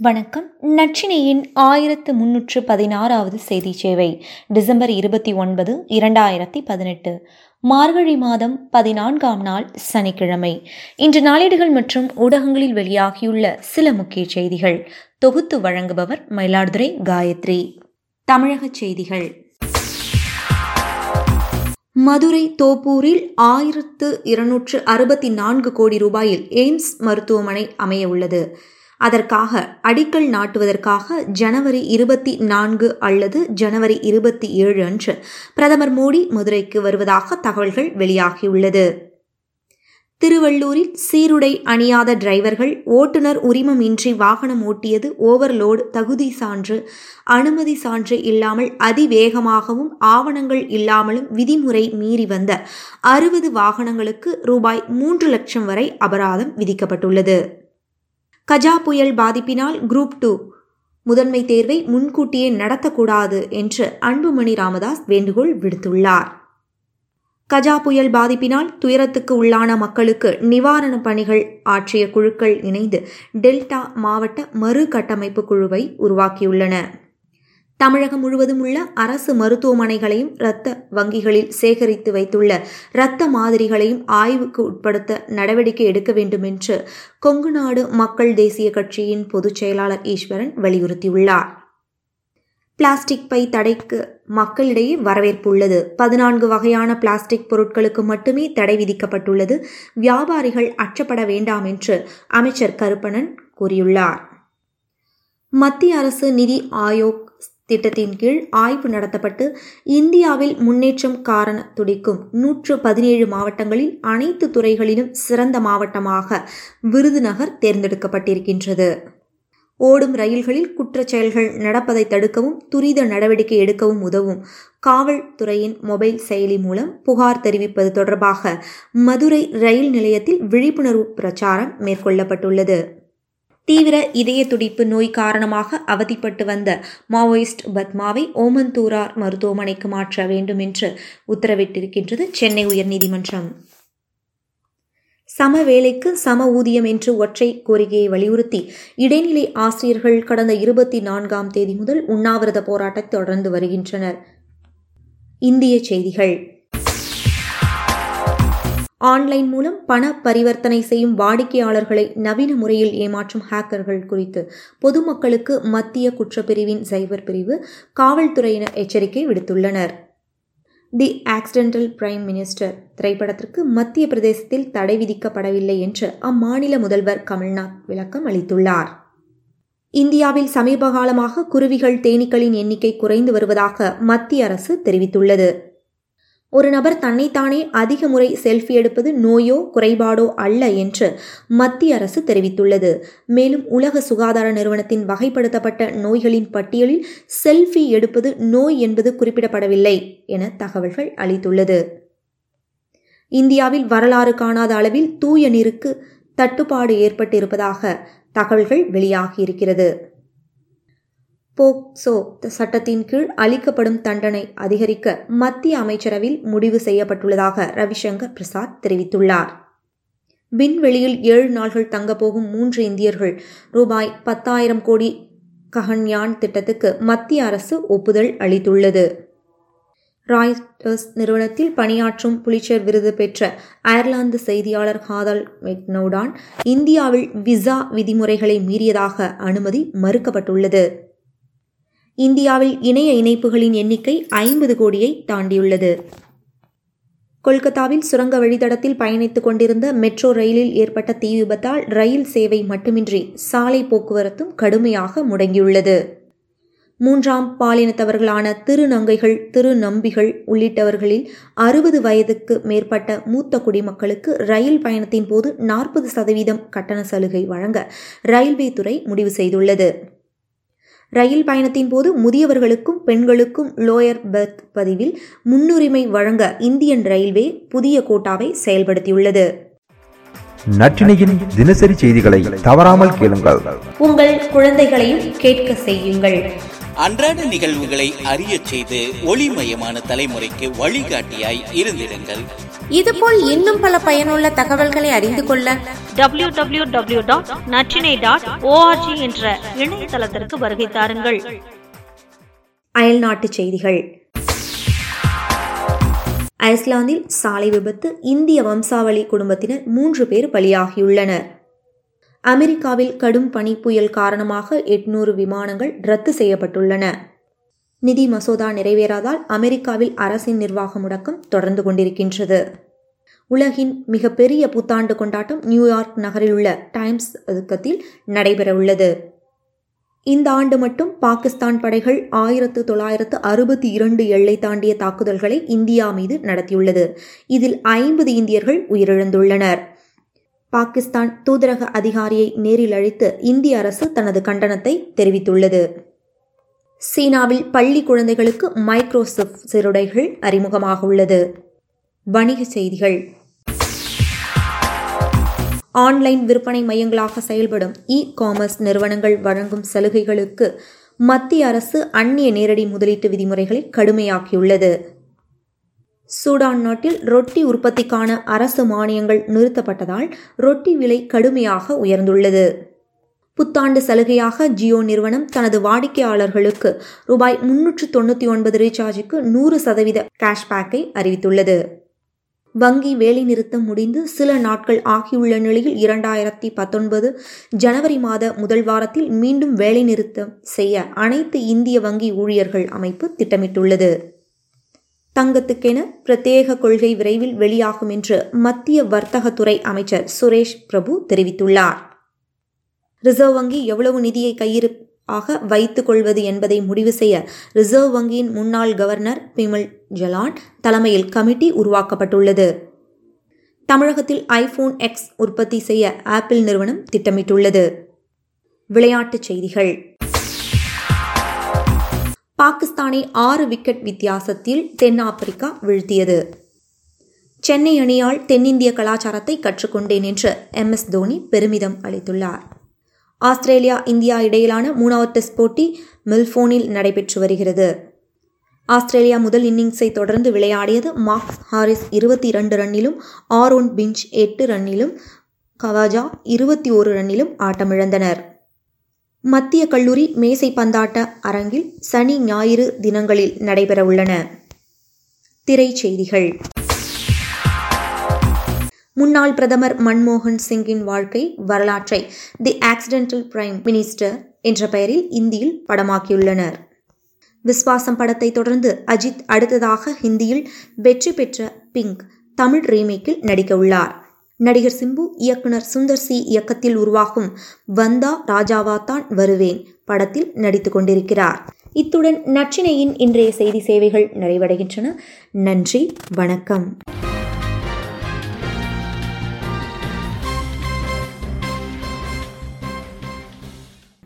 வணக்கம். நச்சினையின் ஆயிரத்து முன்னூற்று பதினாறாவது செய்தி சேவை டிசம்பர் இருபத்தி ஒன்பது இரண்டாயிரத்தி பதினெட்டு. மார்கழி மாதம் பதினான்காம் நாள் சனிக்கிழமை. இன்று நாளேடுகள் மற்றும் ஊடகங்களில் வெளியாகியுள்ள சில முக்கிய செய்திகள். தொகுத்து வழங்குபவர் மயிலாடுதுறை காயத்ரி. தமிழக செய்திகள். மதுரை தோப்பூரில் ஆயிரத்து இருநூற்று அறுபத்தி நான்கு கோடி ரூபாயில் எய்ம்ஸ் மருத்துவமனை அமைய உள்ளது அதற்காக அடிக்கல் நாட்டுவதற்காக ஜனவரி இருபத்தி நான்கு அல்லது ஜனவரி இருபத்தி ஏழு அன்று பிரதமர் மோடி மதுரைக்கு வருவதாக தகவல்கள் வெளியாகியுள்ளது. திருவள்ளூரில் சீருடை அணியாத டிரைவர்கள் ஓட்டுநர் உரிமம் இன்றி வாகனம் ஓட்டியது ஓவர்லோடு தகுதி சான்று அனுமதி சான்று இல்லாமல் அதிவேகமாகவும் ஆவணங்கள் இல்லாமலும் விதிமுறை மீறி வந்த அறுபது வாகனங்களுக்கு ரூபாய் மூன்று லட்சம் வரை அபராதம் விதிக்கப்பட்டுள்ளது. கஜா புயல் பாதிப்பினால் குரூப் டூ முதன்மை தேர்வை முன்கூட்டியே நடத்தக்கூடாது என்று அன்புமணி ராமதாஸ் வேண்டுகோள் விடுத்துள்ளார். கஜா புயல் பாதிப்பினால் துயரத்துக்கு உள்ளான மக்களுக்கு நிவாரணப் பணிகள் ஆற்றிய குழுக்கள் இணைந்து டெல்டா மாவட்ட மறுகட்டமைப்பு குழுவை உருவாக்கியுள்ளன. தமிழகம் முழுவதும் உள்ள அரசு மருத்துவமனைகளையும் இரத்த வங்கிகளில் சேகரித்து வைத்துள்ள இரத்த மாதிரிகளையும் ஆய்வுக்கு உட்படுத்த நடவடிக்கை எடுக்க வேண்டும் என்று கொங்குநாடு மக்கள் தேசிய கட்சியின் பொதுச் செயலாளர் ஈஸ்வரன் வலியுறுத்தியுள்ளார். பிளாஸ்டிக் பை தடைக்கு மக்களிடையே வரவேற்பு உள்ளது. பதினான்கு வகையான பிளாஸ்டிக் பொருட்களுக்கு மட்டுமே தடை விதிக்கப்பட்டுள்ளது. வியாபாரிகள் அச்சப்பட வேண்டாம் என்று அமைச்சர் கருப்பணன் கூறியுள்ளார். மத்திய அரசு நிதி ஆயோக் திட்டத்தின் கீழ் ஆய்வு நடத்தப்பட்டு இந்தியாவில் முன்னேற்றம் காரண துடிக்கும் நூற்று பதினேழு மாவட்டங்களில் அனைத்து துறைகளிலும் சிறந்த மாவட்டமாக விருதுநகர் தேர்ந்தெடுக்கப்பட்டிருக்கின்றது. ஓடும் ரயில்களில் குற்றச்செயல்கள் நடப்பதை தடுக்கவும் துரித நடவடிக்கை எடுக்கவும் உதவும். காவல்துறையின் மொபைல் செயலி மூலம் புகார் தெரிவிப்பது தொடர்பாக மதுரை ரயில் நிலையத்தில் விழிப்புணர்வு பிரச்சாரம் மேற்கொள்ளப்பட்டுள்ளது. தீவிர இதய துடிப்பு நோய் காரணமாக அவதிப்பட்டு வந்த மாவோயிஸ்ட் பத்மாவை ஓமந்தூரார் மருத்துவமனைக்கு மாற்ற வேண்டும் என்று உத்தரவிட்டிருக்கின்றது சென்னை உயர்நீதிமன்றம். சம வேலைக்கு சம ஊதியம் என்று ஒற்றை கோரிக்கையை வலியுறுத்தி இடைநிலை ஆசிரியர்கள் கடந்த இருபத்தி நான்காம் தேதி முதல் உண்ணாவிரத போராட்டத்தை தொடர்ந்து வருகின்றனர். இந்திய செய்திகள். ஆன்லைன் மூலம் பண பரிவர்த்தனை செய்யும் வாடிக்கையாளர்களை நவீன முறையில் ஏமாற்றும் ஹேக்கர்கள் குறித்து பொதுமக்களுக்கு மத்திய குற்றப்பிரிவின் சைபர் பிரிவு காவல்துறையினர் எச்சரிக்கை விடுத்துள்ளனர். தி ஆக்சிடென்டல் பிரைம் மினிஸ்டர் திரைப்படத்திற்கு மத்திய பிரதேசத்தில் தடை விதிக்கப்படவில்லை என்று அம்மாநில முதல்வர் கமல்நாத் விளக்கம் அளித்துள்ளார். இந்தியாவில் சமீப காலமாக குருவிகள் தேனீக்களின் எண்ணிக்கை குறைந்து வருவதாக மத்திய அரசு தெரிவித்துள்ளது. ஒரு நபர் தன்னைத்தானே அதிக முறை செல்ஃபி எடுப்பது நோயோ குறைபாடோ அல்ல என்று மத்திய அரசு தெரிவித்துள்ளது. மேலும் உலக சுகாதார நிறுவனத்தின் வகைப்படுத்தப்பட்ட நோய்களின் பட்டியலில் செல்ஃபி எடுப்பது நோய் என்பது குறிப்பிடப்படவில்லை என தகவல்கள் அளித்துள்ளது. இந்தியாவில் வரலாறு காணாத அளவில் தூய நீருக்கு தட்டுப்பாடு ஏற்பட்டிருப்பதாக தகவல்கள் வெளியாகியிருக்கிறது. போக்சோ சட்டத்தின் கீழ் அளிக்கப்படும் தண்டனை அதிகரிக்க மத்திய அமைச்சரவில் முடிவு செய்யப்பட்டுள்ளதாக ரவிசங்கர் பிரசாத் தெரிவித்துள்ளார். விண்வெளியில் ஏழு நாள்கள் தங்கப்போகும் மூன்று இந்தியர்கள் ரூபாய் பத்தாயிரம் கோடி ககன்யான் திட்டத்துக்கு மத்திய அரசு ஒப்புதல் அளித்துள்ளது. ராய்டர்ஸ் நிறுவனத்தில் பணியாற்றும் புலிச்சர் விருது பெற்ற அயர்லாந்து செய்தியாளர் ஹாதல் மெக்னோடான் இந்தியாவில் விசா விதிமுறைகளை மீறியதாக அனுமதி மறுக்கப்பட்டுள்ளது. இந்தியாவில் இணைய இணைப்புகளின் எண்ணிக்கை ஐம்பது கோடியை தாண்டியுள்ளது. கொல்கத்தாவில் சுரங்க வழித்தடத்தில் பயணித்துக் கொண்டிருந்த மெட்ரோ ரயிலில் ஏற்பட்ட தீ விபத்தால் ரயில் சேவை மட்டுமின்றி சாலை போக்குவரத்தும் கடுமையாக முடங்கியுள்ளது. மூன்றாம் பாலினத்தவர்களான திருநங்கைகள் திருநம்பிகள் உள்ளிட்டவர்களில் அறுபது வயதுக்கு மேற்பட்ட மூத்த குடிமக்களுக்கு ரயில் பயணத்தின் போது நாற்பது சதவீதம் கட்டண சலுகை வழங்க ரயில்வே துறை முடிவு செய்துள்ளது. ரயில் பயணத்தின் போது முதியவர்களுக்கும் பெண்களுக்கும் லோயர் பெர்த் பதிவில் முன்னுரிமை வழங்க இந்தியன் ரயில்வே புதிய கோட்டாவை செயல்படுத்தியுள்ளது. நற்றினையின் தினசரி செய்திகளை தவறாமல் கேளுங்கள். உங்கள் குழந்தைகளையும் கேட்க செய்யுங்கள். அன்றாட நிகழ்வுகளை அறிய செய்து ஒளிமயமான தலைமுறைக்கு வழிகாட்டியாய் இருந்திருங்கள் இதுபோல் இன்னும் பல பயனுள்ள தகவல்களை அறிந்து கொள்ள W W W dot Natrinai dot O R G என்ற இணையதளத்திற்கு வருகை தாருங்கள். அயல்நாட்டுச் செய்திகள். ஐஸ்லாந்தில் சாலை விபத்து இந்திய வம்சாவளி குடும்பத்தினர் மூன்று பேர் பலியாகியுள்ளனர். அமெரிக்காவில் கடும் பனி புயல் காரணமாக எட்நூறு விமானங்கள் ரத்து செய்யப்பட்டுள்ளன. நிதி மசோதா நிறைவேறாதால் அமெரிக்காவில் அரசின் நிர்வாக முடக்கம் தொடர்ந்து கொண்டிருக்கின்றது. உலகின் மிகப்பெரிய புத்தாண்டு கொண்டாட்டம் நியூயார்க் நகரில் உள்ள டைம்ஸ் ஒதுக்கத்தில் நடைபெறவுள்ளது. இந்த ஆண்டு மட்டும் பாகிஸ்தான் படைகள் ஆயிரத்து தொள்ளாயிரத்து அறுபத்தி இரண்டு எல்லை தாண்டிய தாக்குதல்களை இந்தியா மீது நடத்தியுள்ளது. இதில் ஐம்பது இந்தியர்கள் உயிரிழந்துள்ளனர். பாகிஸ்தான் தூதரக அதிகாரியை நேரில் அழைத்து இந்திய அரசு தனது கண்டனத்தை தெரிவித்துள்ளது. சீனாவில் பள்ளி குழந்தைகளுக்கு மைக்ரோசிப் சிறுடைகள் அறிமுகமாக உள்ளது. வணிகச் செய்திகள். ஆன்லைன் விற்பனை மையங்களாக செயல்படும் இ காமர்ஸ் நிறுவனங்கள் வழங்கும் சலுகைகளுக்கு மத்திய அரசு அந்நிய நேரடி முதலீட்டு விதிமுறைகளை கடுமையாக்கியுள்ளது. சூடான் நாட்டில் ரொட்டி உற்பத்திக்கான அரசு மானியங்கள் நிறுத்தப்பட்டதால் ரொட்டி விலை கடுமையாக உயர்ந்துள்ளது. புத்தாண்டு சலுகையாக ஜியோ நிறுவனம் தனது வாடிக்கையாளர்களுக்கு ரூபாய் முன்னூற்று தொண்ணூற்றி ஒன்பது ரீசார்ஜுக்கு நூறு சதவீத கேஷ்பேக்கை அறிவித்துள்ளது. வங்கி வேலைநிறுத்தம் முடிந்து சில நாட்கள் ஆகியுள்ள நிலையில் இரண்டாயிரத்தி பத்தொன்பது ஜனவரி மாத முதல் வாரத்தில் மீண்டும் வேலைநிறுத்தம் செய்ய அனைத்து இந்திய வங்கி ஊழியர்கள் அமைப்பு திட்டமிட்டுள்ளது. தங்கத்துக்கென பிரத்யேக கொள்கை விரைவில் வெளியாகும் என்று மத்திய வர்த்தகத்துறை அமைச்சர் சுரேஷ் பிரபு தெரிவித்துள்ளார். ரிசர்வ் வங்கி எவ்வளவு நிதியை கையிருப்பாக வைத்துக் கொள்வது என்பதை முடிவு செய்ய ரிசர்வ் வங்கியின் முன்னாள் கவர்னர் பிமல் ஜலான் தலைமையில் கமிட்டி உருவாக்கப்பட்டுள்ளது. தமிழகத்தில் ஐபோன் எக்ஸ் உற்பத்தி செய்ய ஆப்பிள் நிறுவனம் திட்டமிட்டுள்ளது. விளையாட்டுச் செய்திகள். பாகிஸ்தானை ஆறு விக்கெட் வித்தியாசத்தில் தென்னாப்பிரிக்கா வீழ்த்தியது. சென்னை அணியால் தென்னிந்திய கலாச்சாரத்தை கற்றுக்கொண்டேன் என்று எம் எஸ் தோனி பெருமிதம் அளித்துள்ளார். ஆஸ்திரேலியா இந்தியா இடையிலான மூணாவது டெஸ்ட் போட்டி மெல்போனில் நடைபெற்று வருகிறது. ஆஸ்திரேலியா முதல் இன்னிங்ஸை தொடர்ந்து விளையாடியது மார்க்ஸ் ஹாரிஸ் இருபத்தி இரண்டு ரன்னிலும் ஆரோன் பிஞ்ச் எட்டு ரன்னிலும் கவாஜா இருபத்தி ஓரு ரன்னிலும் ஆட்டமிழந்தனர். மத்திய கல்லூரி மேசை பந்தாட்ட அரங்கில் சனி ஞாயிறு தினங்களில் நடைபெறவுள்ளன. திரைச்செய்திகள். முன்னாள் பிரதமர் மன்மோகன் சிங்கின் வாழ்க்கை வரலாற்றை தி ஆக்சிடென்டல் பிரைம் மினிஸ்டர் என்ற பெயரில் இந்தியில் படமாக்கியுள்ளனர். விஸ்வாசம் படத்தை தொடர்ந்து அஜித் அடுத்ததாக ஹிந்தியில் வெற்றி பெற்ற பிங்க் தமிழ் ரீமேக்கில் நடிக்க உள்ளார். நடிகர் சிம்பு இயக்குனர் சுந்தர் சி இயக்கத்தில் உருவாகும் வந்தா ராஜாவா தான் வருவேன் படத்தில் நடித்துக் கொண்டிருக்கிறார். இத்துடன் நச்சினையின் இன்றைய செய்தி சேவைகள் நிறைவடைகின்றன. நன்றி வணக்கம்.